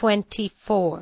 24